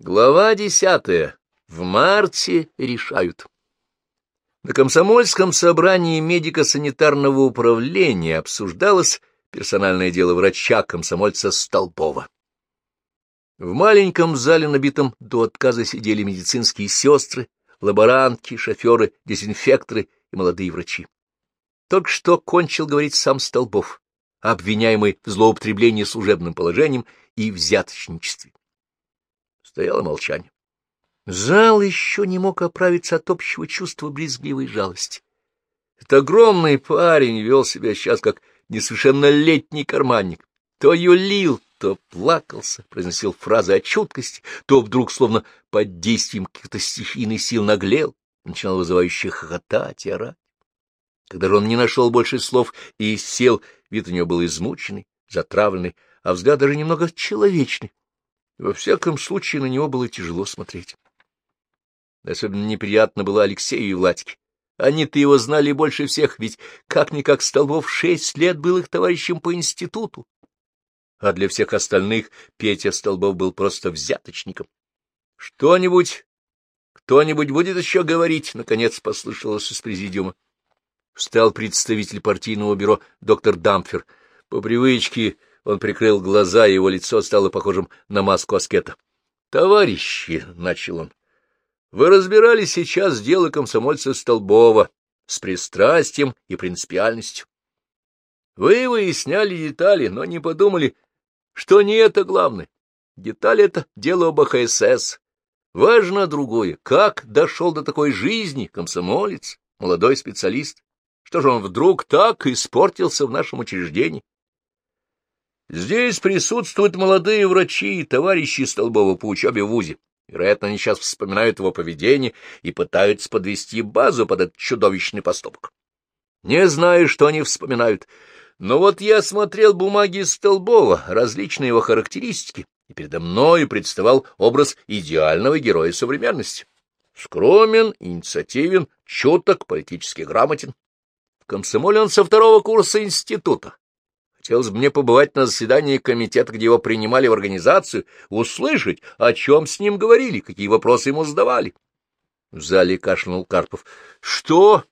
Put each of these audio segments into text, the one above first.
Глава десятая. В марте решают. На комсомольском собрании медико-санитарного управления обсуждалось персональное дело врача-комсомольца Столпова. В маленьком зале, набитом до отказа, сидели медицинские сестры, лаборантки, шоферы, дезинфекторы и молодые врачи. Только что кончил говорить сам Столбов, обвиняемый в злоупотреблении служебным положением и взяточничестве. Стояло молчание. Зал еще не мог оправиться от общего чувства брезгливой жалости. Этот огромный парень вел себя сейчас как несовершеннолетний карманник. То юлил, то плакался, произносил фразы о чуткости, то вдруг, словно под действием каких-то стихийных сил, наглел, начинал вызывающе хохотать и орать. Когда же он не нашел больше слов и сел, вид у него был измученный, затравленный, а взгляд даже немного человечный. Во всяком случае, на него было тяжело смотреть. Особенно неприятно было Алексею и Владьке. Они-то его знали больше всех, ведь как-никак Столбов шесть лет был их товарищем по институту. А для всех остальных Петя Столбов был просто взяточником. — Что-нибудь, кто-нибудь будет еще говорить? — наконец послышалось из президиума. Встал представитель партийного бюро доктор Дамфер. По привычке он прикрыл глаза, и его лицо стало похожим на маску аскета. — Товарищи, — начал он, — вы разбирали сейчас дело комсомольца Столбова с пристрастием и принципиальностью. Вы выясняли детали, но не подумали, что не это главное. Деталь — это дело об АХСС. Важно другое. Как дошел до такой жизни комсомолец, молодой специалист? Что же он вдруг так испортился в нашем учреждении? Здесь присутствуют молодые врачи и товарищи Столбова по учебе в ВУЗе. Вероятно, они сейчас вспоминают его поведение и пытаются подвести базу под этот чудовищный поступок. Не знаю, что они вспоминают, но вот я смотрел бумаги Столбова, различные его характеристики, и передо мною представал образ идеального героя современности. Скромен, инициативен, чуток, политически грамотен. В комсомоле он со второго курса института, Хотелось бы мне побывать на заседании комитета, где его принимали в организацию, услышать, о чем с ним говорили, какие вопросы ему задавали. В зале кашлянул Карпов. — Что?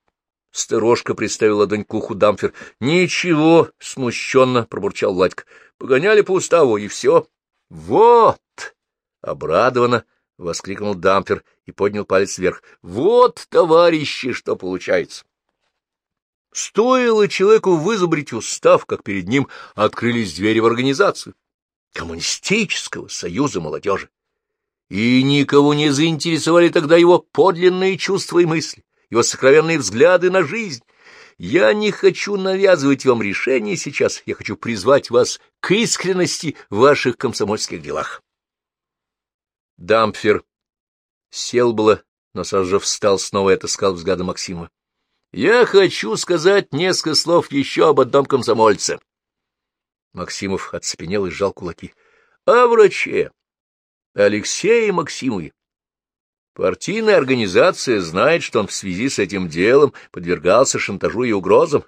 — сторожка приставила ладонь к уху Дамфер. — Ничего, — смущенно пробурчал Владька. — Погоняли по уставу, и все. — Вот! — обрадованно воскликнул Дамфер и поднял палец вверх. — Вот, товарищи, что получается! Стоило человеку вызубрить устав, как перед ним открылись двери в организацию Коммунистического союза молодежи. И никого не заинтересовали тогда его подлинные чувства и мысли, его сокровенные взгляды на жизнь. Я не хочу навязывать вам решение сейчас, я хочу призвать вас к искренности в ваших комсомольских делах. Дампфер сел было, но сразу же встал снова и отыскал взглядом Максима. Я хочу сказать несколько слов еще об одном комсомольце. Максимов оцепенел и сжал кулаки. — О враче. Алексее Максимове. Партийная организация знает, что он в связи с этим делом подвергался шантажу и угрозам.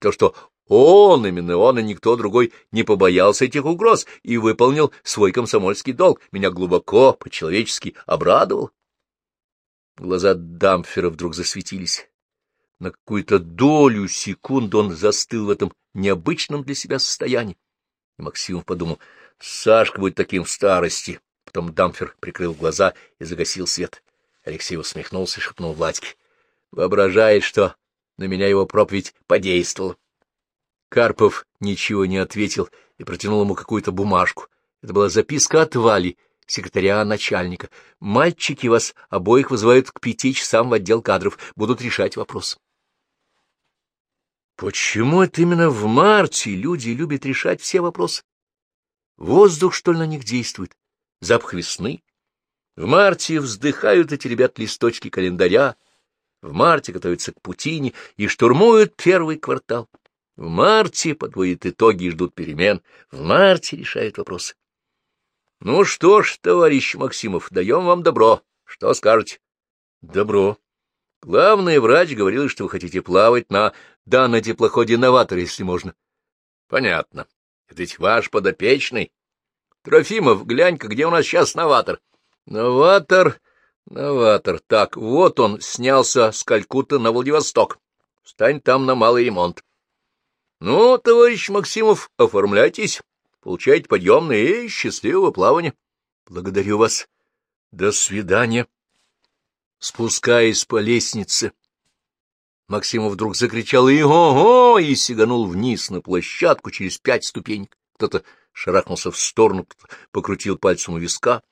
То, что он, именно он и никто другой, не побоялся этих угроз и выполнил свой комсомольский долг, меня глубоко, по-человечески обрадовал. Глаза Дамфера вдруг засветились. На какую-то долю секунд он застыл в этом необычном для себя состоянии. И Максимов подумал, Сашка будет таким в старости. Потом Дамфер прикрыл глаза и загасил свет. Алексей усмехнулся и шепнул Владьке. Воображает, что на меня его проповедь подействовала. Карпов ничего не ответил и протянул ему какую-то бумажку. Это была записка от Вали, секретаря начальника. Мальчики вас обоих вызывают к пяти часам в отдел кадров, будут решать вопрос. Почему это именно в марте люди любят решать все вопросы? Воздух, что ли, на них действует? Запах весны? В марте вздыхают эти ребят листочки календаря, в марте готовятся к путине и штурмуют первый квартал. В марте подводят итоги и ждут перемен, в марте решают вопросы. Ну что ж, товарищ Максимов, даем вам добро. Что скажете? Добро. Главный врач говорил, что вы хотите плавать на да на теплоходе «Новатор», если можно. — Понятно. Это ведь ваш подопечный. Трофимов, глянь-ка, где у нас сейчас новатор? Новатор, новатор. Так, вот он снялся с Калькутта на Владивосток. Встань там на малый ремонт. Ну, товарищ Максимов, оформляйтесь, получайте подъемные и счастливого плавания. Благодарю вас. До свидания. Спускаясь по лестнице, Максимов вдруг закричал и ого и сиганул вниз на площадку через пять ступенек. Кто-то шарахнулся в сторону, кто-то покрутил пальцем у виска.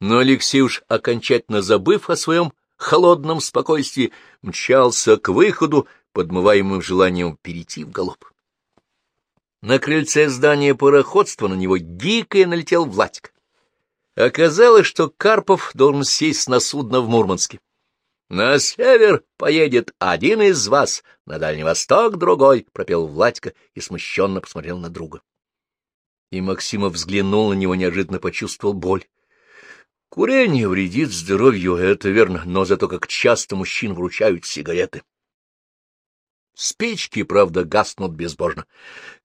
Но Алексей уж окончательно забыв о своем холодном спокойствии, мчался к выходу, подмываемым желанием перейти в галоп. На крыльце здания пароходства на него дико налетел Владик. Оказалось, что Карпов должен сесть на судно в Мурманске. На север поедет один из вас, на Дальний Восток другой, — пропел Владька и смущенно посмотрел на друга. И Максимов взглянул на него, неожиданно почувствовал боль. Курение вредит здоровью, это верно, но зато как часто мужчин вручают сигареты. Спички, правда, гаснут безбожно.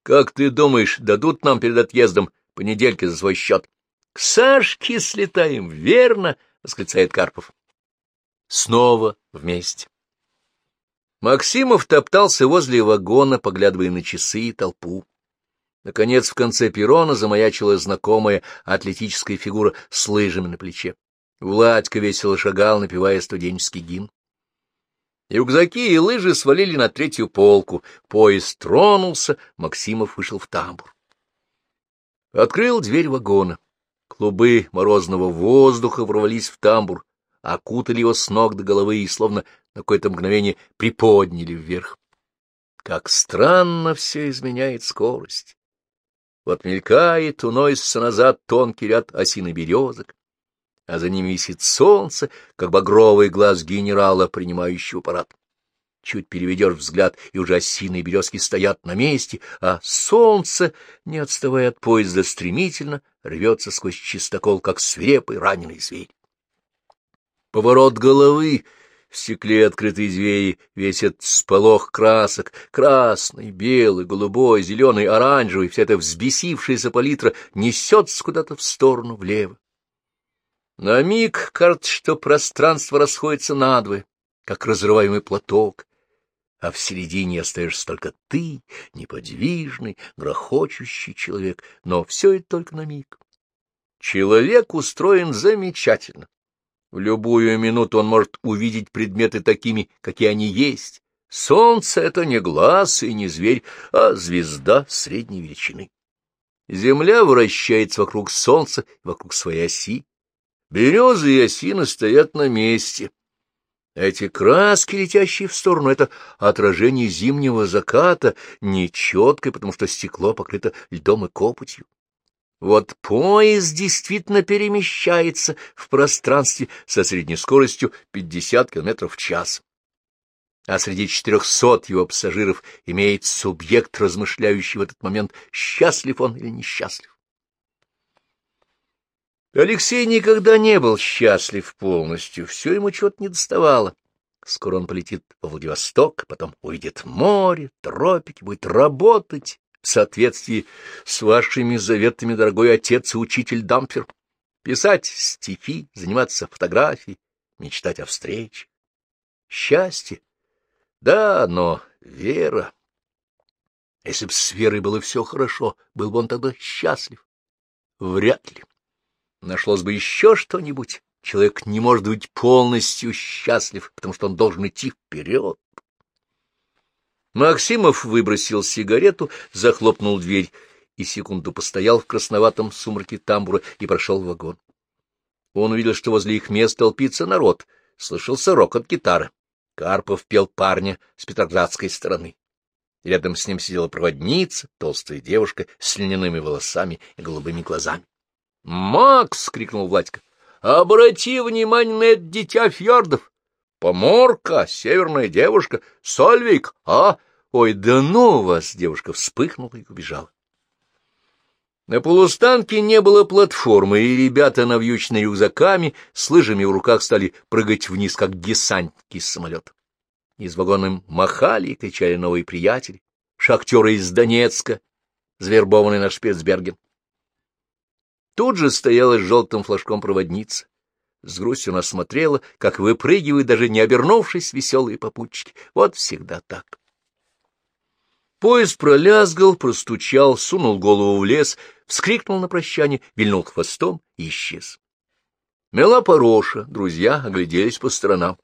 Как ты думаешь, дадут нам перед отъездом понедельки за свой счет? — К Сашке слетаем, верно? — восклицает Карпов снова вместе. Максимов топтался возле вагона, поглядывая на часы и толпу. Наконец, в конце перрона замаячила знакомая атлетическая фигура с лыжами на плече. Владька весело шагал, напевая студенческий гимн. Рюкзаки и лыжи свалили на третью полку. Поезд тронулся, Максимов вышел в тамбур. Открыл дверь вагона. Клубы морозного воздуха ворвались в тамбур, окутали его с ног до головы и словно на какое-то мгновение приподняли вверх. Как странно все изменяет скорость. Вот мелькает, уносится назад тонкий ряд осины березок, а за ними висит солнце, как багровый глаз генерала, принимающего парад. Чуть переведешь взгляд, и уже осиные березки стоят на месте, а солнце, не отставая от поезда, стремительно рвется сквозь чистокол, как свирепый раненый зверь. Поворот головы, в стекле открытой двери весь этот сполох красок, красный, белый, голубой, зеленый, оранжевый, вся эта взбесившаяся палитра несется куда-то в сторону влево. На миг кажется, что пространство расходится надвое, как разрываемый платок, а в середине остаешься только ты, неподвижный, грохочущий человек, но все это только на миг. Человек устроен замечательно. В любую минуту он может увидеть предметы такими, какие они есть. Солнце — это не глаз и не зверь, а звезда средней величины. Земля вращается вокруг Солнца, вокруг своей оси. Березы и осины стоят на месте. Эти краски, летящие в сторону, — это отражение зимнего заката, нечеткое, потому что стекло покрыто льдом и копотью. Вот поезд действительно перемещается в пространстве со средней скоростью 50 км в час. А среди 400 его пассажиров имеет субъект, размышляющий в этот момент, счастлив он или несчастлив. Алексей никогда не был счастлив полностью, все ему чего-то не доставало. Скоро он полетит в Владивосток, потом уйдет в море, тропики, будет работать, в соответствии с вашими заветами, дорогой отец и учитель Дампфер, писать стихи, заниматься фотографией, мечтать о встрече. Счастье? Да, но вера... Если бы с Верой было все хорошо, был бы он тогда счастлив. Вряд ли. Нашлось бы еще что-нибудь. Человек не может быть полностью счастлив, потому что он должен идти вперед. Максимов выбросил сигарету, захлопнул дверь и секунду постоял в красноватом сумраке тамбура и прошел в вагон. Он увидел, что возле их мест толпится народ, слышался рокот гитары. Карпов пел парня с петроградской стороны. Рядом с ним сидела проводница, толстая девушка с льняными волосами и голубыми глазами. «Макс!» — крикнул Владька. «Обрати внимание на это дитя фьордов! Поморка, северная девушка, Сольвик, а? Ой, да ну вас! Девушка вспыхнула и убежала. На полустанке не было платформы, и ребята, навьюченные рюкзаками, с лыжами в руках стали прыгать вниз, как десантники из самолета. Из вагона им махали и кричали новые приятели, шахтеры из Донецка, завербованные на Шпицберген. Тут же стояла с желтым флажком проводница. С грустью она смотрела, как выпрыгивают, даже не обернувшись, веселые попутчики. Вот всегда так. Поезд пролязгал, простучал, сунул голову в лес, вскрикнул на прощание, вильнул хвостом и исчез. Мела пороша, друзья огляделись по сторонам.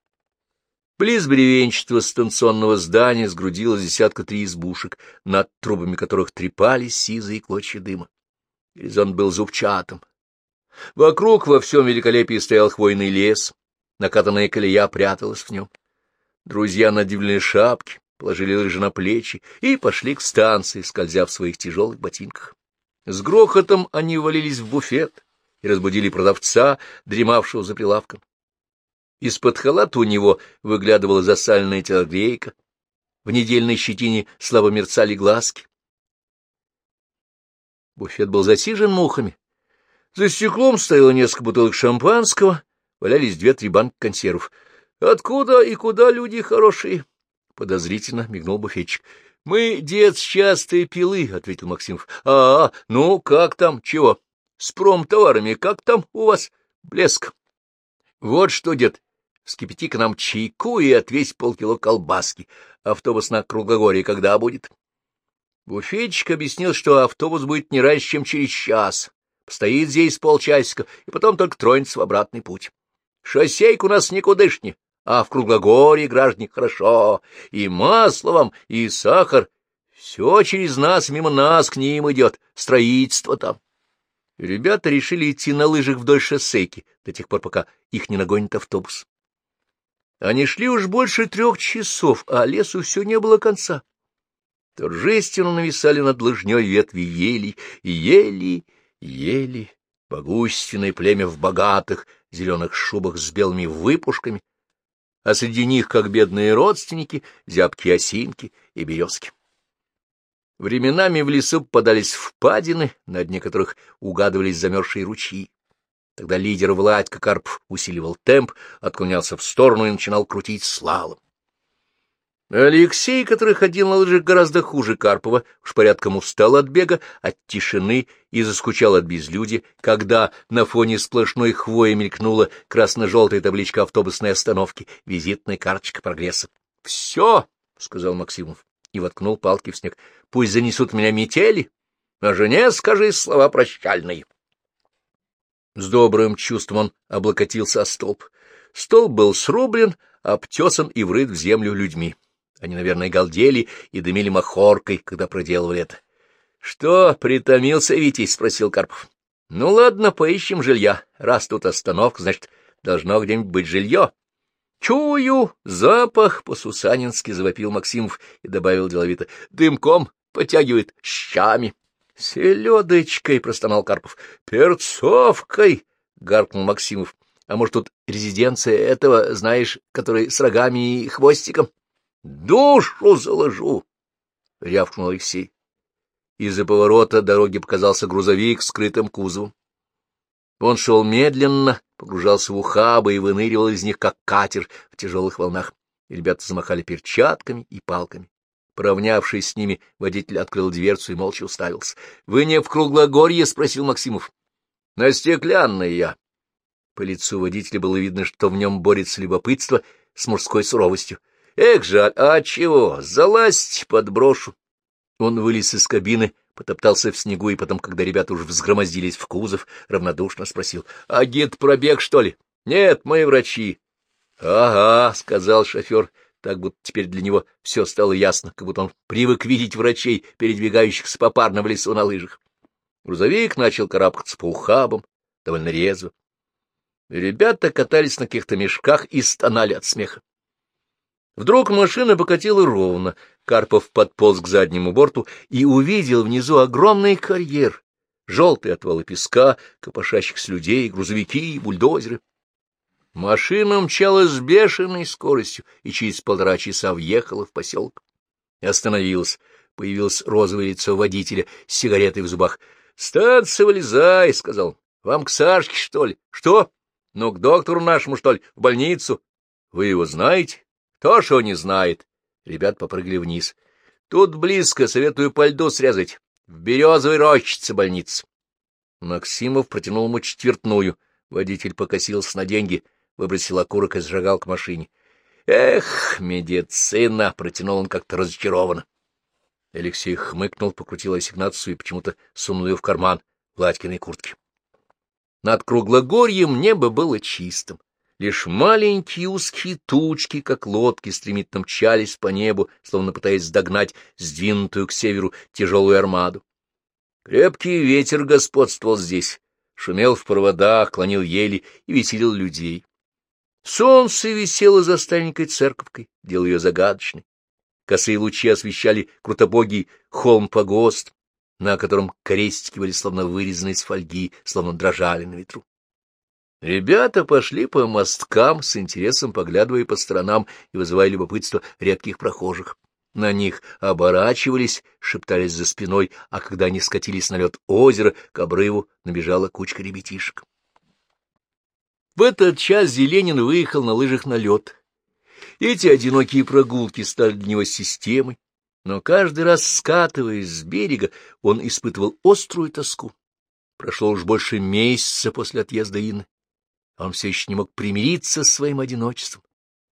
Близ бревенчатого станционного здания сгрудилось десятка три избушек, над трубами которых трепались сизые клочья дыма. Горизонт был зубчатым. Вокруг во всем великолепии стоял хвойный лес, накатанная колея пряталась в нем. Друзья надевали шапки, положили лыжи на плечи и пошли к станции, скользя в своих тяжелых ботинках. С грохотом они валились в буфет и разбудили продавца, дремавшего за прилавком. Из-под халата у него выглядывала засаленная телогрейка, в недельной щетине слабо мерцали глазки. Буфет был засижен мухами. За стеклом стояло несколько бутылок шампанского, валялись две-три банки консервов. — Откуда и куда люди хорошие? — подозрительно мигнул буфетчик. — Мы, дед, с частой пилы, — ответил Максимов. — А, ну, как там, чего? С промтоварами, как там у вас? Блеск. — Вот что, дед, вскипяти к нам чайку и отвесь полкило колбаски. Автобус на Круглогорье когда будет? Буфетчик объяснил, что автобус будет не раньше, чем через час. Постоит здесь полчасика, и потом только тронется в обратный путь. Шоссейка у нас никудышни, а в Круглогорье, граждане, хорошо. И масло вам, и сахар. Все через нас, мимо нас к ним идет. Строительство там. ребята решили идти на лыжах вдоль шоссейки до тех пор, пока их не нагонит автобус. Они шли уж больше трех часов, а лесу все не было конца. Торжественно нависали над лыжней ветви ели, и ели, ели, могущественное племя в богатых зеленых шубах с белыми выпушками, а среди них, как бедные родственники, зябкие осинки и березки. Временами в лесу попадались впадины, на дне которых угадывались замерзшие ручьи. Тогда лидер Владька Карпов усиливал темп, отклонялся в сторону и начинал крутить слалом. Алексей, который ходил на лыжах гораздо хуже Карпова, уж порядком устал от бега, от тишины и заскучал от безлюдья, когда на фоне сплошной хвои мелькнула красно-желтая табличка автобусной остановки, визитная карточка прогресса. — Все, — сказал Максимов и воткнул палки в снег, — пусть занесут меня метели, а жене скажи слова прощальные. С добрым чувством он облокотился о столб. Столб был срублен, обтесан и врыт в землю людьми. Они, наверное, галдели и дымили махоркой, когда проделывали это. — Что, притомился Витязь? — спросил Карпов. — Ну, ладно, поищем жилья. Раз тут остановка, значит, должно где-нибудь быть жилье. — Чую запах! — по-сусанински завопил Максимов и добавил деловито. — Дымком потягивает щами. — Селедочкой! — простонал Карпов. — Перцовкой! — гаркнул Максимов. — А может, тут резиденция этого, знаешь, который с рогами и хвостиком? — Душу заложу! — рявкнул Алексей. Из-за поворота дороги показался грузовик с скрытым кузовом. Он шел медленно, погружался в ухабы и выныривал из них, как катер в тяжелых волнах. И ребята замахали перчатками и палками. Поравнявшись с ними, водитель открыл дверцу и молча уставился. — Вы не в Круглогорье? — спросил Максимов. — На стеклянной я. По лицу водителя было видно, что в нем борется любопытство с мужской суровостью. Эх, жаль, а чего? Залазьте, подброшу. Он вылез из кабины, потоптался в снегу, и потом, когда ребята уже взгромоздились в кузов, равнодушно спросил. — А гид пробег, что ли? — Нет, мы врачи. — Ага, — сказал шофер, так будто теперь для него все стало ясно, как будто он привык видеть врачей, передвигающихся попарно в лесу на лыжах. Грузовик начал карабкаться по ухабам, довольно резво. Ребята катались на каких-то мешках и стонали от смеха. Вдруг машина покатила ровно. Карпов подполз к заднему борту и увидел внизу огромный карьер, желтые отвалы песка, копошащихся людей, грузовики и бульдозеры. Машина мчалась с бешеной скоростью и через полтора часа въехала в поселок. И остановилась. Появилось розовое лицо водителя с сигаретой в зубах. — Станция, вылезай, — сказал. — Вам к Сашке, что ли? — Что? Ну, к доктору нашему, что ли, в больницу. — Вы его знаете? То, что не знает. Ребят попрыгали вниз. Тут близко, советую по льду срезать. В березовой рощице больница. Максимов протянул ему четвертную. Водитель покосился на деньги, выбросил окурок и сжигал к машине. «Эх, медицина!» — протянул он как-то разочарованно. Алексей хмыкнул, покрутил ассигнацию и почему-то сунул ее в карман Владькиной куртки. Над круглогорьем небо было чистым. Лишь маленькие узкие тучки, как лодки, стремительно мчались по небу, словно пытаясь догнать сдвинутую к северу тяжелую армаду. Крепкий ветер господствовал здесь, шумел в проводах, клонил ели и веселил людей. Солнце висело за старенькой церковкой, делая ее загадочной. Косые лучи освещали крутобогий холм-погост, на котором крестики были словно вырезаны из фольги, словно дрожали на ветру. Ребята пошли по мосткам, с интересом поглядывая по сторонам и вызывая любопытство редких прохожих. На них оборачивались, шептались за спиной, а когда они скатились на лед озера, к обрыву набежала кучка ребятишек. В этот час Зеленин выехал на лыжах на лед. Эти одинокие прогулки стали для него системой, но каждый раз, скатываясь с берега, он испытывал острую тоску. Прошло уж больше месяца после отъезда Инны. Он все еще не мог примириться с своим одиночеством.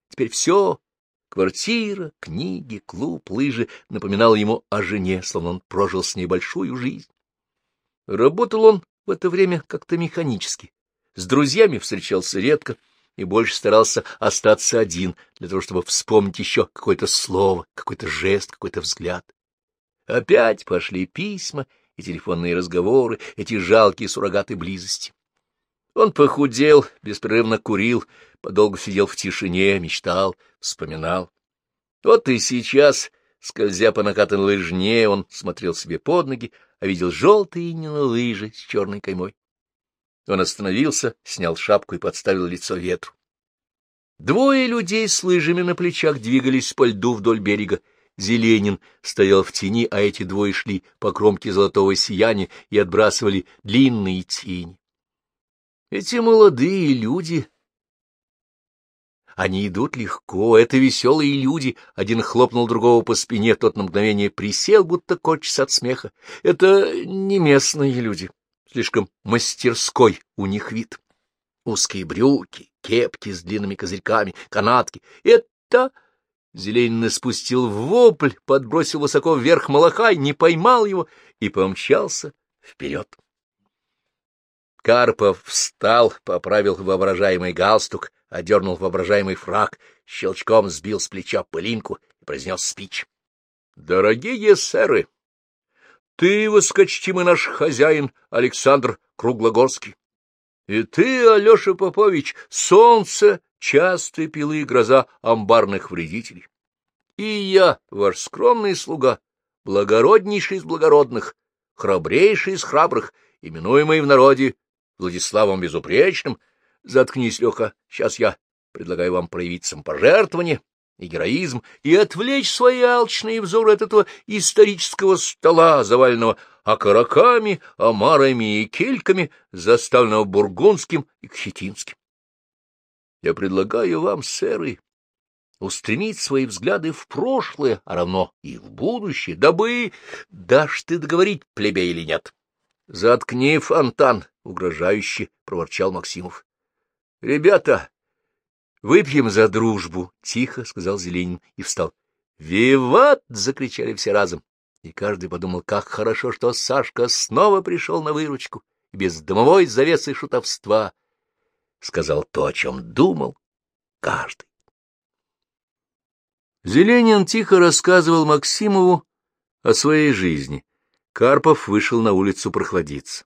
Теперь все — квартира, книги, клуб, лыжи — напоминало ему о жене, словно он прожил с ней большую жизнь. Работал он в это время как-то механически. С друзьями встречался редко — и больше старался остаться один, для того, чтобы вспомнить еще какое-то слово, какой-то жест, какой-то взгляд. Опять пошли письма и телефонные разговоры, эти жалкие суррогаты близости. Он похудел, беспрерывно курил, подолгу сидел в тишине, мечтал, вспоминал. Вот и сейчас, скользя по накатанной лыжне, он смотрел себе под ноги, а видел желтые инины лыжи с черной каймой. Он остановился, снял шапку и подставил лицо ветру. Двое людей с лыжами на плечах двигались по льду вдоль берега. Зеленин стоял в тени, а эти двое шли по кромке золотого сияния и отбрасывали длинные тени. Эти молодые люди... Они идут легко, это веселые люди. Один хлопнул другого по спине, тот на мгновение присел, будто корчится от смеха. Это не местные люди. Слишком мастерской у них вид. Узкие брюки, кепки с длинными козырьками, канатки. Это... Зеленин спустил вопль, подбросил высоко вверх малахай, не поймал его и помчался вперед. Карпов встал, поправил воображаемый галстук, одернул воображаемый фраг, щелчком сбил с плеча пылинку и произнес спич. — Дорогие сэры! Ты, высокочтимый наш хозяин, Александр Круглогорский. И ты, Алеша Попович, солнце, частые пилы и гроза амбарных вредителей. И я, ваш скромный слуга, благороднейший из благородных, храбрейший из храбрых, именуемый в народе Владиславом Безупречным. Заткнись, Леха, сейчас я предлагаю вам проявить самопожертвование, и героизм, и отвлечь свои алчные взоры от этого исторического стола, заваленного окороками, омарами и кельками, заставленного бургундским и кхетинским. Я предлагаю вам, сэры, устремить свои взгляды в прошлое, а равно и в будущее, дабы... Дашь ты договорить, плебей, или нет? — Заткни, фонтан! — угрожающе проворчал Максимов. — Ребята, Выпьем за дружбу, — тихо сказал Зеленин и встал. «Виват!» — закричали все разом. И каждый подумал, как хорошо, что Сашка снова пришел на выручку без дымовой завесы шутовства сказал то, о чем думал каждый. Зеленин тихо рассказывал Максимову о своей жизни. Карпов вышел на улицу прохладиться.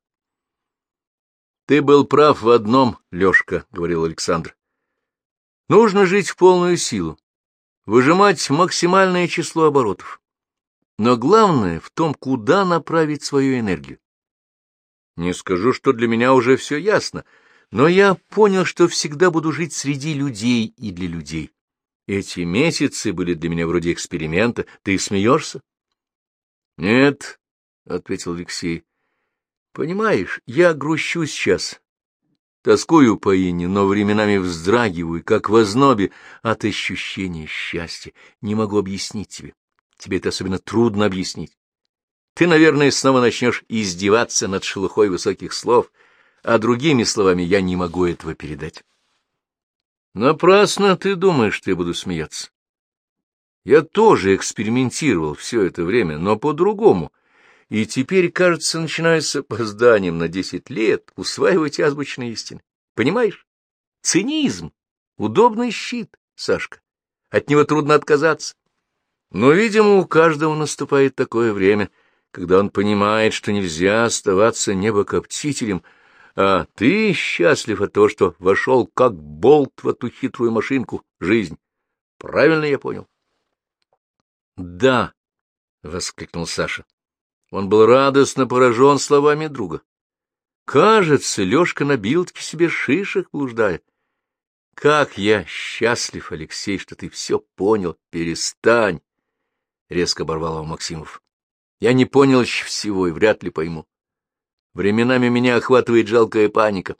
— Ты был прав в одном, Лёшка, — говорил Александр. Нужно жить в полную силу, выжимать максимальное число оборотов. Но главное в том, куда направить свою энергию. Не скажу, что для меня уже все ясно, но я понял, что всегда буду жить среди людей и для людей. Эти месяцы были для меня вроде эксперимента. Ты смеешься? — Нет, — ответил Алексей. — Понимаешь, я грущу сейчас, Тоскую по Инне, но временами вздрагиваю, как в ознобе, от ощущения счастья. Не могу объяснить тебе. Тебе это особенно трудно объяснить. Ты, наверное, снова начнешь издеваться над шелухой высоких слов, а другими словами я не могу этого передать. Напрасно ты думаешь, что я буду смеяться. Я тоже экспериментировал все это время, но по-другому, и теперь, кажется, начинаю с опозданием на десять лет усваивать азбучные истины. Понимаешь? Цинизм — удобный щит, Сашка. От него трудно отказаться. Но, видимо, у каждого наступает такое время, когда он понимает, что нельзя оставаться небокоптителем, а ты счастлив от того, что вошел как болт в эту хитрую машинку жизнь. Правильно я понял? — Да, — воскликнул Саша. Он был радостно поражен словами друга. Кажется, Лёшка набил-таки себе шишек, блуждая. Как я счастлив, Алексей, что ты все понял. Перестань! — резко оборвал его Максимов. Я не понял еще всего и вряд ли пойму. Временами меня охватывает жалкая паника.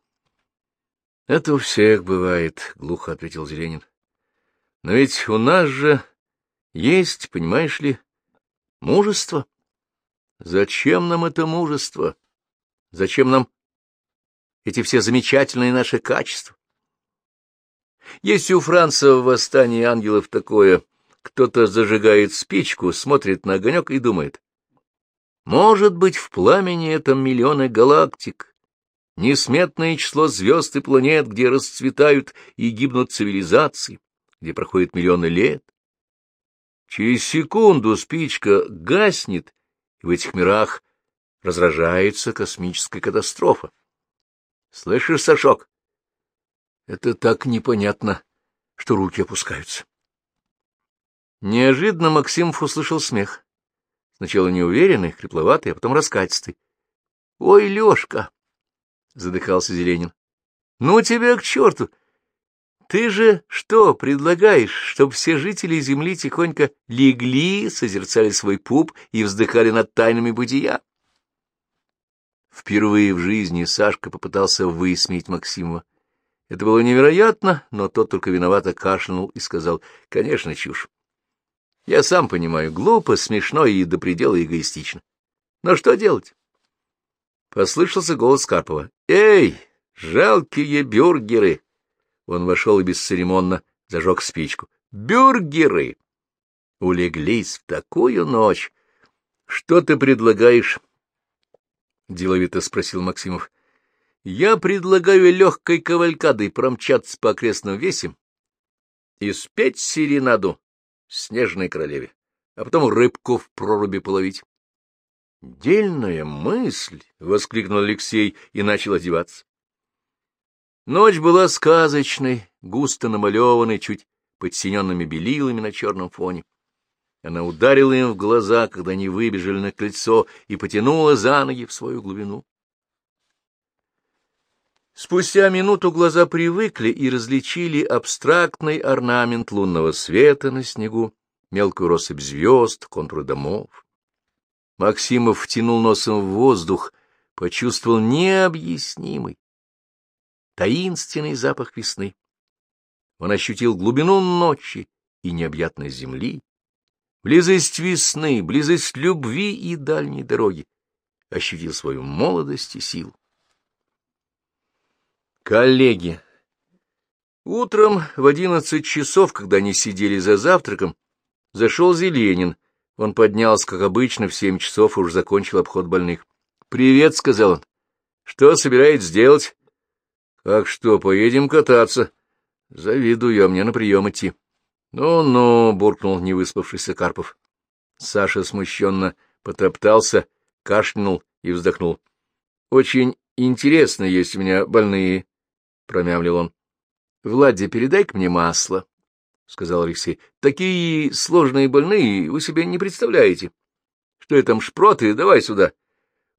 — Это у всех бывает, — глухо ответил Зеленин. — Но ведь у нас же есть, понимаешь ли, мужество. Зачем нам это мужество? Зачем нам эти все замечательные наши качества? Есть у Франца в «Восстании ангелов» такое. Кто-то зажигает спичку, смотрит на огонек и думает. Может быть, в пламени этом миллионы галактик, несметное число звезд и планет, где расцветают и гибнут цивилизации, где проходят миллионы лет. Через секунду спичка гаснет, и в этих мирах разражается космическая катастрофа. Слышишь, Сашок? Это так непонятно, что руки опускаются. Неожиданно Максимов услышал смех. Сначала неуверенный, хрипловатый, а потом раскатистый. — Ой, Лёшка! — задыхался Зеленин. — Ну тебя к черту! Ты же что предлагаешь, чтобы все жители Земли тихонько легли, созерцали свой пуп и вздыхали над тайнами бытия? Впервые в жизни Сашка попытался высмеять Максимова. Это было невероятно, но тот только виновато кашлянул и сказал, конечно, чушь. Я сам понимаю, глупо, смешно и до предела эгоистично. Но что делать? Послышался голос Карпова. «Эй, жалкие бюргеры!» Он вошел и бесцеремонно зажег спичку. «Бюргеры!» Улеглись в такую ночь. «Что ты предлагаешь?» — деловито спросил Максимов. — Я предлагаю легкой кавалькадой промчаться по окрестным весям и спеть серенаду снежной королеве, а потом рыбку в проруби половить. — Дельная мысль! — воскликнул Алексей и начал одеваться. Ночь была сказочной, густо намалеванной, чуть подсиненными белилами на черном фоне. Она ударила им в глаза, когда они выбежали на крыльцо, и потянула за ноги в свою глубину. Спустя минуту глаза привыкли и различили абстрактный орнамент лунного света на снегу, мелкую россыпь звезд, контуры домов. Максимов втянул носом в воздух, почувствовал необъяснимый, таинственный запах весны. Он ощутил глубину ночи и необъятной земли, близость весны, близость любви и дальней дороги, ощутил свою молодость и силу. Коллеги. Утром в одиннадцать часов, когда они сидели за завтраком, зашел Зеленин. Он поднялся, как обычно, в семь часов и уж закончил обход больных. «Привет», — сказал он. «Что собирается сделать?» «Как что, поедем кататься?» «Завидую, а мне на прием идти». «Ну-ну», — буркнул невыспавшийся Карпов. Саша смущенно потоптался, кашлянул и вздохнул. — Очень интересно есть у меня больные, — промямлил он. — Влади, передай-ка мне масло, — сказал Алексей. — Такие сложные больные вы себе не представляете. Что это там, шпроты? Давай сюда.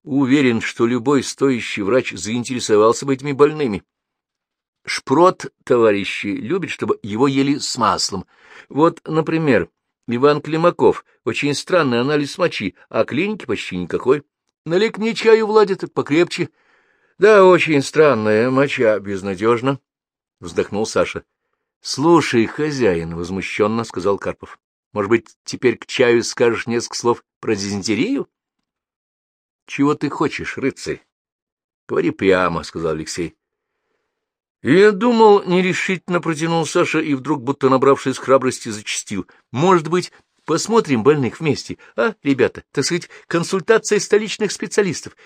Уверен, что любой стоящий врач заинтересовался бы этими больными. — Шпрот, товарищи, любит, чтобы его ели с маслом. Вот, например, Иван Климаков. Очень странный анализ мочи, а клиники почти никакой. Налей мне чаю, Владя, так покрепче. Да, очень странная моча, безнадежно. Вздохнул Саша. — Слушай, хозяин, — возмущенно сказал Карпов. — Может быть, теперь к чаю скажешь несколько слов про дизентерию? Чего ты хочешь, рыцарь? — Говори прямо, — сказал Алексей. Я думал, нерешительно протянул Саша и вдруг, будто набравшись храбрости, зачастил. Может быть, посмотрим больных вместе, а, ребята, так сказать, консультация столичных специалистов.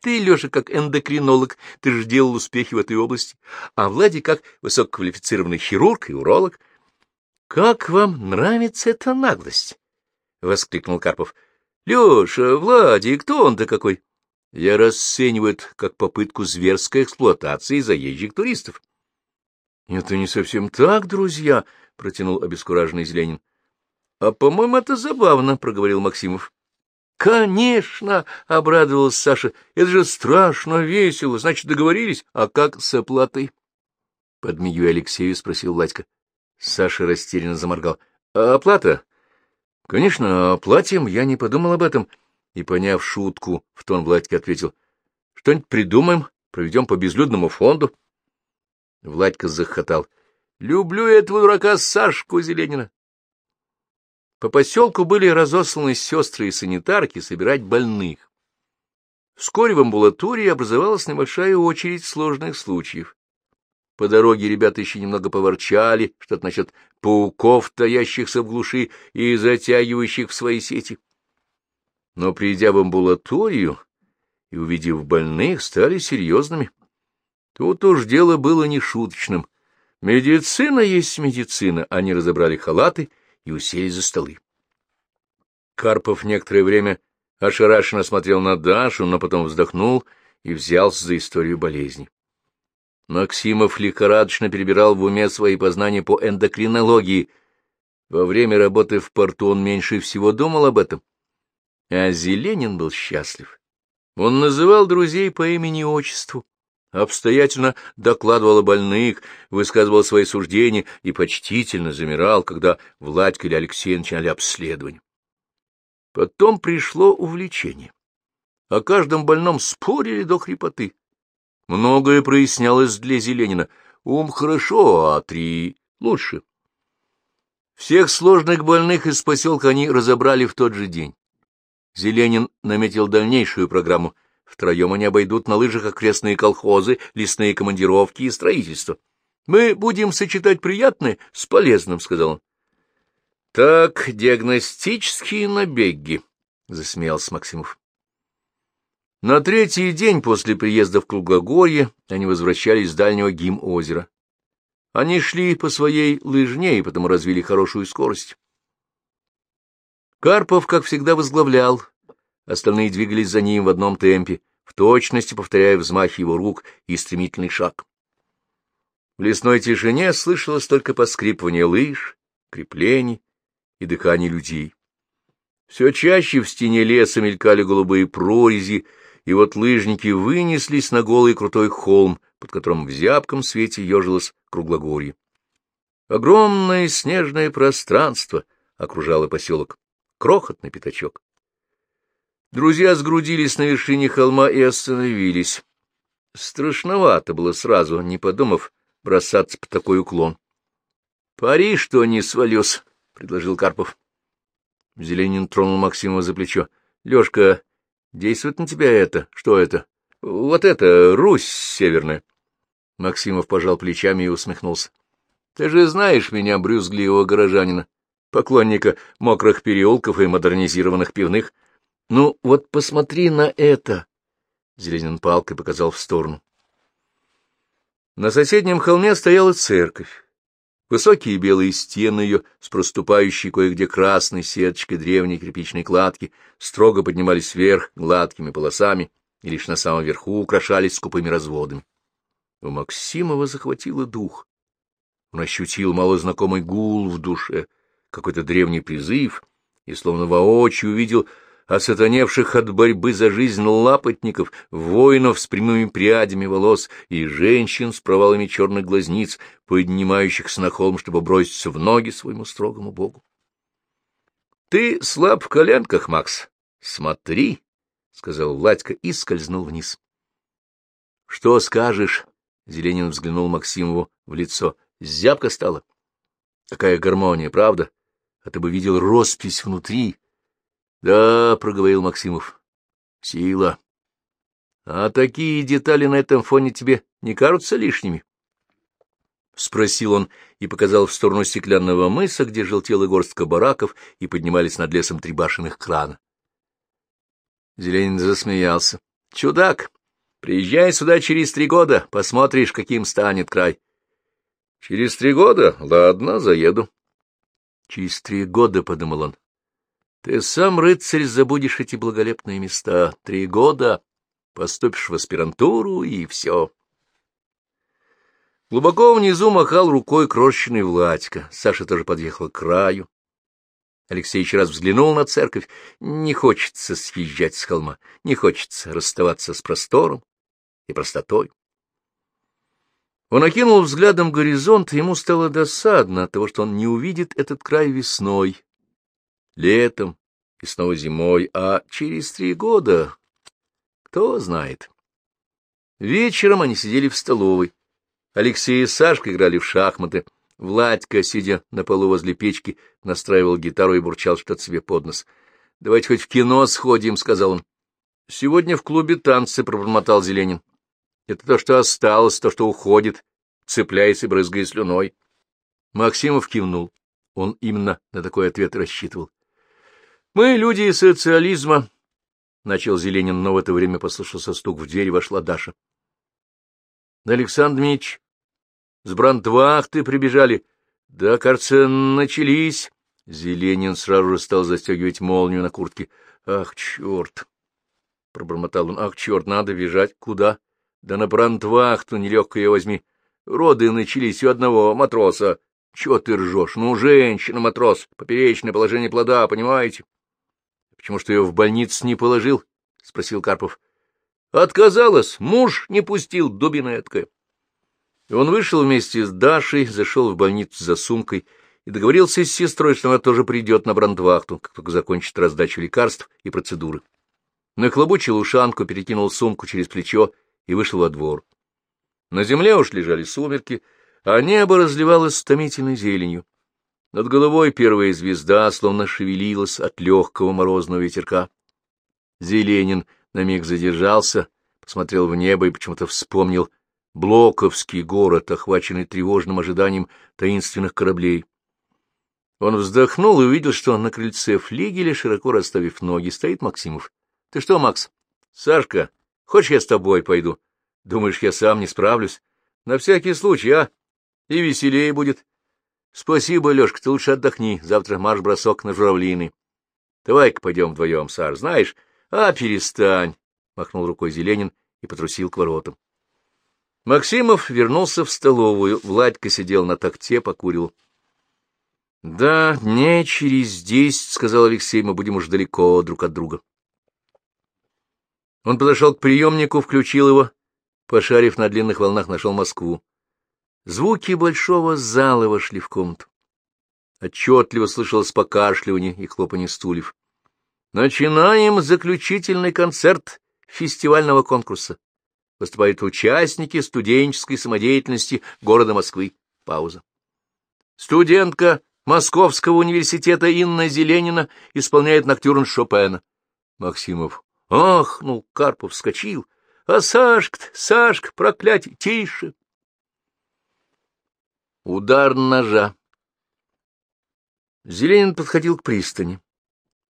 Ты, Леша, как эндокринолог, ты же делал успехи в этой области, а Влади как высококвалифицированный хирург и уролог. — Как вам нравится эта наглость? — воскликнул Карпов. — Леша, Влади, кто он-то какой? Я расцениваю это как попытку зверской эксплуатации заезжих туристов. — Это не совсем так, друзья, — протянул обескураженный Зеленин. — А, по-моему, это забавно, — проговорил Максимов. — Конечно, — обрадовалась Саша, — это же страшно весело, значит, договорились. А как с оплатой? — подмигивая Алексею, спросил Владька. Саша растерянно заморгал. — А оплата? — Конечно, оплатим, я не подумал об этом. — и, поняв шутку, в тон Владька ответил, — Что-нибудь придумаем, проведем по безлюдному фонду. Владька захотал. — Люблю этого дурака Сашку Зеленина. По поселку были разосланы сестры и санитарки собирать больных. Вскоре в амбулатории образовалась небольшая очередь сложных случаев. По дороге ребята еще немного поворчали, что-то насчет пауков, таящихся в глуши и затягивающих в свои сети но, придя в амбулаторию и увидев больных, стали серьезными. Тут уж дело было не шуточным. Медицина есть медицина, они разобрали халаты и усели за столы. Карпов некоторое время ошарашенно смотрел на Дашу, но потом вздохнул и взялся за историю болезни. Максимов лихорадочно перебирал в уме свои познания по эндокринологии. Во время работы в порту он меньше всего думал об этом. А Зеленин был счастлив. Он называл друзей по имени и отчеству, обстоятельно докладывал о больных, высказывал свои суждения и почтительно замирал, когда Владька или Алексей начинали обследование. Потом пришло увлечение. О каждом больном спорили до хрипоты. Многое прояснялось для Зеленина. Ум хорошо, а три лучше. Всех сложных больных из поселка они разобрали в тот же день. Зеленин наметил дальнейшую программу. Втроем они обойдут на лыжах окрестные колхозы, лесные командировки и строительство. — Мы будем сочетать приятное с полезным, — сказал он. — Так, диагностические набеги, — засмеялся Максимов. На третий день после приезда в Круглогорье они возвращались с дальнего гим-озера. Они шли по своей лыжне и потому развили хорошую скорость. Карпов, как всегда, возглавлял. Остальные двигались за ним в одном темпе, в точности повторяя взмахи его рук и стремительный шаг. В лесной тишине слышалось только поскрипывание лыж, креплений и дыхание людей. Все чаще в стене леса мелькали голубые прорези, и вот лыжники вынеслись на голый крутой холм, под которым в зябком свете ежилось круглогорье. Огромное снежное пространство окружало поселок крохотный пятачок. Друзья сгрудились на вершине холма и остановились. Страшновато было сразу, не подумав, бросаться по такой уклон. — Пари, что не свалюсь, — предложил Карпов. Зеленин тронул Максима за плечо. — Лёшка, действует на тебя это? Что это? — Вот это, Русь северная. Максимов пожал плечами и усмехнулся. — Ты же знаешь меня, брюзгливого горожанина поклонника мокрых переулков и модернизированных пивных. Ну, вот посмотри на это! Зеленин палкой показал в сторону. На соседнем холме стояла церковь. Высокие белые стены ее с проступающей кое-где красной сеточкой древней кирпичной кладки строго поднимались вверх гладкими полосами и лишь на самом верху украшались скупыми разводами. У Максимова захватило дух. Он ощутил малознакомый гул в душе, какой-то древний призыв, и словно воочию увидел осатаневших от борьбы за жизнь лапотников, воинов с прямыми прядями волос и женщин с провалами черных глазниц, поднимающихся на холм, чтобы броситься в ноги своему строгому богу. — Ты слаб в коленках, Макс. Смотри, — сказал Владька и скользнул вниз. — Что скажешь? — Зеленин взглянул Максимову в лицо. — Зябко стало. Какая гармония, правда? а ты бы видел роспись внутри. — Да, — проговорил Максимов, — Сила. А такие детали на этом фоне тебе не кажутся лишними? — спросил он и показал в сторону стеклянного мыса, где желтела горстка бараков и поднимались над лесом три башенных крана. Зеленин засмеялся. — Чудак, приезжай сюда через три года, посмотришь, каким станет край. — Через три года? Ладно, заеду. — Через три года, — подумал он, — ты сам, рыцарь, забудешь эти благолепные места. Три года, поступишь в аспирантуру, и все. Глубоко внизу махал рукой крошечный Владька. Саша тоже подъехал к краю. Алексей еще раз взглянул на церковь. Не хочется съезжать с холма, не хочется расставаться с простором и простотой. Он окинул взглядом горизонт, и ему стало досадно от того, что он не увидит этот край весной, летом и снова зимой, а через три года, кто знает. Вечером они сидели в столовой. Алексей и Сашка играли в шахматы. Владька, сидя на полу возле печки, настраивал гитару и бурчал что-то себе под нос. — Давайте хоть в кино сходим, — сказал он. — Сегодня в клубе танцы, — пробормотал Зеленин. Это то, что осталось, то, что уходит, цепляясь и брызгая слюной. Максимов кивнул. Он именно на такой ответ рассчитывал. — Мы люди социализма, — начал Зеленин, но в это время послышался стук в дверь, вошла Даша. — Александр Дмитриевич, с брандвахты прибежали. Да, кажется, начались. Зеленин сразу же стал застегивать молнию на куртке. — Ах, черт! — пробормотал он. — Ах, черт, надо бежать. Куда? Да на брандвахту нелегко ее возьми. Роды начались у одного матроса. Чего ты ржешь? Ну, женщина-матрос, поперечное положение плода, понимаете? — Почему что ее в больницу не положил? — спросил Карпов. — Отказалась, муж не пустил, дубина эткая. Он вышел вместе с Дашей, зашел в больницу за сумкой и договорился с сестрой, что она тоже придет на брандвахту, как только закончит раздачу лекарств и процедуры. Нахлобучил ушанку, перекинул сумку через плечо и вышел во двор. На земле уж лежали сумерки, а небо разливалось томительной зеленью. Над головой первая звезда словно шевелилась от легкого морозного ветерка. Зеленин на миг задержался, посмотрел в небо и почему-то вспомнил Блоковский город, охваченный тревожным ожиданием таинственных кораблей. Он вздохнул и увидел, что на крыльце флигеля, широко расставив ноги, стоит Максимов. — Ты что, Макс? — Сашка, Хочешь, я с тобой пойду? Думаешь, я сам не справлюсь? На всякий случай, а? И веселее будет. Спасибо, Лёшка, ты лучше отдохни. Завтра марш-бросок на журавлины. Давай-ка пойдем вдвоем, Саш, знаешь? А, перестань, — махнул рукой Зеленин и потрусил к воротам. Максимов вернулся в столовую. Владька сидел на такте, покурил. — Да, не через десять, — сказал Алексей, — мы будем уж далеко друг от друга. Он подошел к приемнику, включил его, пошарив на длинных волнах, нашел Москву. Звуки большого зала вошли в комнату. Отчетливо слышалось покашливание и хлопанье стульев. Начинаем заключительный концерт фестивального конкурса. Выступают участники студенческой самодеятельности города Москвы. Пауза. Студентка Московского университета Инна Зеленина исполняет ноктюрн Шопена. Максимов. Ах, ну, Карпов вскочил. А Сашка, Сашка, проклятие, тише! Удар ножа. Зеленин подходил к пристани.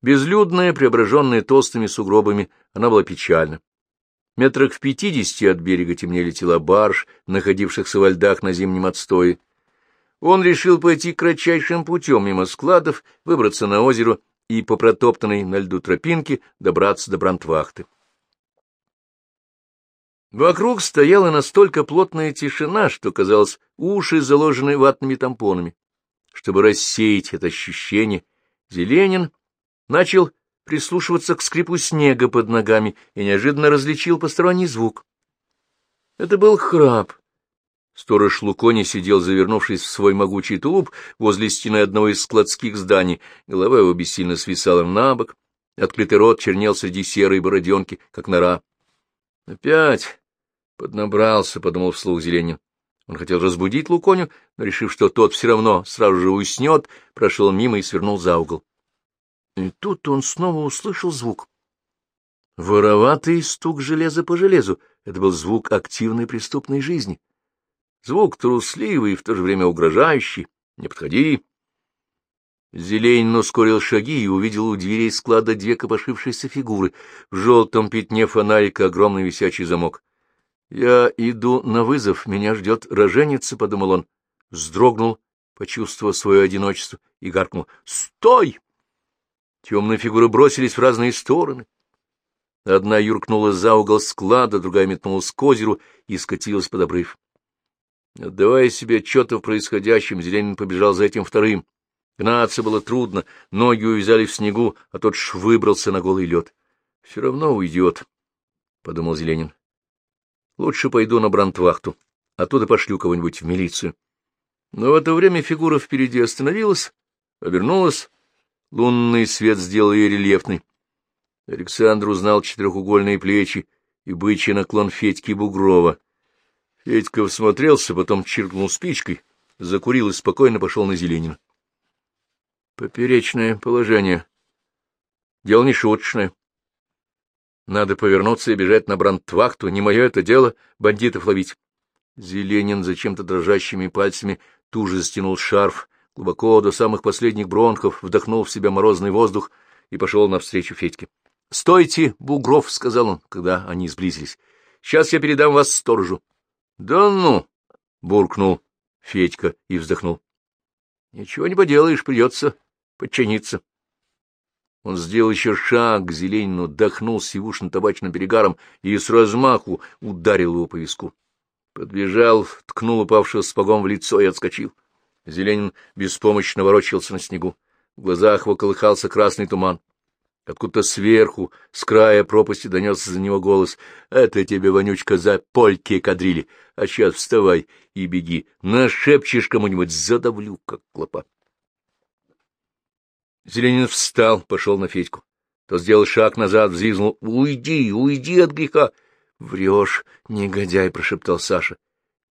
Безлюдная, преображенная толстыми сугробами, она была печальна. Метрах в пятидесяти от берега темнели тела барж, находившихся во льдах на зимнем отстое. Он решил пойти кратчайшим путем мимо складов, выбраться на озеро и по протоптанной на льду тропинке добраться до Брандвахты. Вокруг стояла настолько плотная тишина, что, казалось, уши заложены ватными тампонами. Чтобы рассеять это ощущение, Зеленин начал прислушиваться к скрипу снега под ногами и неожиданно различил посторонний звук. Это был храп, Сторож Лукони сидел, завернувшись в свой могучий тулуп, возле стены одного из складских зданий. Голова его бессильно свисала на бок. Открытый рот чернел среди серой бороденки, как нора. — Опять поднабрался, — подумал вслух Зеленин. Он хотел разбудить Луконю, но, решив, что тот все равно сразу же уснет, прошел мимо и свернул за угол. И тут он снова услышал звук. Вороватый стук железа по железу — это был звук активной преступной жизни. Звук трусливый и в то же время угрожающий. Не подходи. Зеленин ускорил шаги и увидел у дверей склада две копошившиеся фигуры. В желтом пятне фонарика огромный висячий замок. — Я иду на вызов, меня ждет роженица, — подумал он. Вздрогнул, почувствовав свое одиночество, и гаркнул. — Стой! Темные фигуры бросились в разные стороны. Одна юркнула за угол склада, другая метнулась к озеру и скатилась под обрыв. Отдавая себе отчет в происходящем, Зеленин побежал за этим вторым. Гнаться было трудно, ноги увязали в снегу, а тот ж выбрался на голый лед. — Все равно уйдет, — подумал Зеленин. — Лучше пойду на брандвахту, оттуда пошлю кого-нибудь в милицию. Но в это время фигура впереди остановилась, обернулась. Лунный свет сделал ее рельефной. Александр узнал четырехугольные плечи и бычий наклон Федьки Бугрова. Федька всмотрелся, потом чиркнул спичкой, закурил и спокойно пошел на Зеленина. Поперечное положение. Дело не шуточное. Надо повернуться и бежать на брандвахту. Не мое это дело бандитов ловить. Зеленин зачем-то дрожащими пальцами туже стянул шарф, глубоко до самых последних бронхов вдохнул в себя морозный воздух и пошел навстречу Федьке. — Стойте, Бугров, — сказал он, когда они сблизились. — Сейчас я передам вас сторожу. — Да ну! — буркнул Федька и вздохнул. — Ничего не поделаешь, придется подчиниться. Он сделал еще шаг к Зеленину, дохнул сивушно-табачным перегаром и с размаху ударил его по виску. Подбежал, ткнул упавшего спагом в лицо и отскочил. Зеленин беспомощно ворочался на снегу. В глазах его красный туман. Откуда-то сверху, с края пропасти, донесся за него голос. — Это тебе, Вонючка, за польки кадрили. А сейчас вставай и беги. Нашепчешь кому-нибудь, задавлю, как клопа. Зеленин встал, пошел на Федьку. То сделал шаг назад, взвизгнул. — Уйди, уйди от греха! — Врешь, негодяй! — прошептал Саша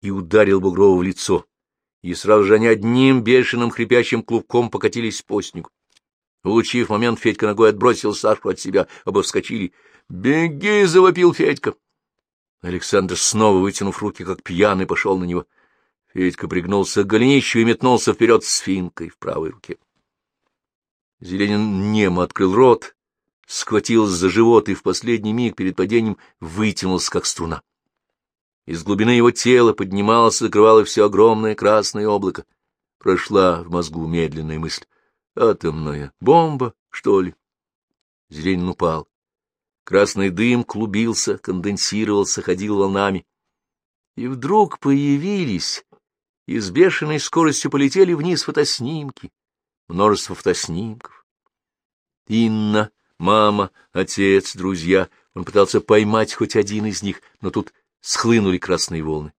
и ударил Бугрова в лицо. И сразу же они одним бешеным хрипящим клубком покатились по снегу. Улучив момент, Федька ногой отбросил Сашку от себя, оба вскочили. «Беги!» — завопил Федька. Александр, снова вытянув руки, как пьяный, пошел на него. Федька пригнулся к голенищу и метнулся вперед с финкой в правой руке. Зеленин немо открыл рот, схватился за живот и в последний миг перед падением вытянулся, как струна. Из глубины его тела поднималось и закрывало все огромное красное облако. Прошла в мозгу медленная мысль. Атомная бомба, что ли? Зеленин упал. Красный дым клубился, конденсировался, ходил волнами. И вдруг появились, и с бешеной скоростью полетели вниз фотоснимки, множество фотоснимков. Инна, мама, отец, друзья. Он пытался поймать хоть один из них, но тут схлынули красные волны.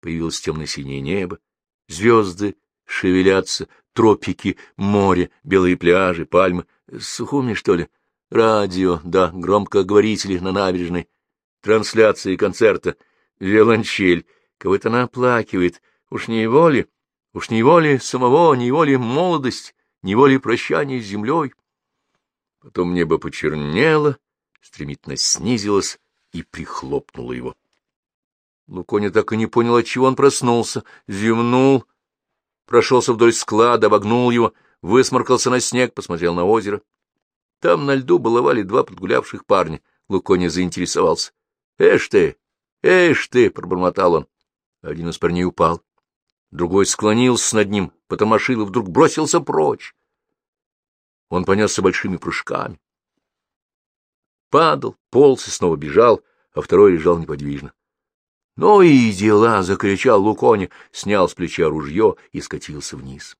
Появилось темно-синее небо, звезды шевелятся, тропики, море, белые пляжи, пальмы. Сухуми, что ли? Радио, да, громкоговорители на набережной. Трансляции концерта. Виолончель. Кого-то она оплакивает. Уж не его ли? Уж не его ли самого, не его ли молодость, не его ли прощание с землей? Потом небо почернело, стремительно снизилось и прихлопнуло его. Луконя так и не понял, от чего он проснулся, зевнул, прошелся вдоль склада, обогнул его, высморкался на снег, посмотрел на озеро. Там на льду баловали два подгулявших парня. Луконя заинтересовался. — Эш ты! Эш ты! — пробормотал он. Один из парней упал. Другой склонился над ним, потомошил и вдруг бросился прочь. Он понесся большими прыжками. Падал, полз и снова бежал, а второй лежал неподвижно. — Ну и дела! — закричал Лукони, снял с плеча ружье и скатился вниз.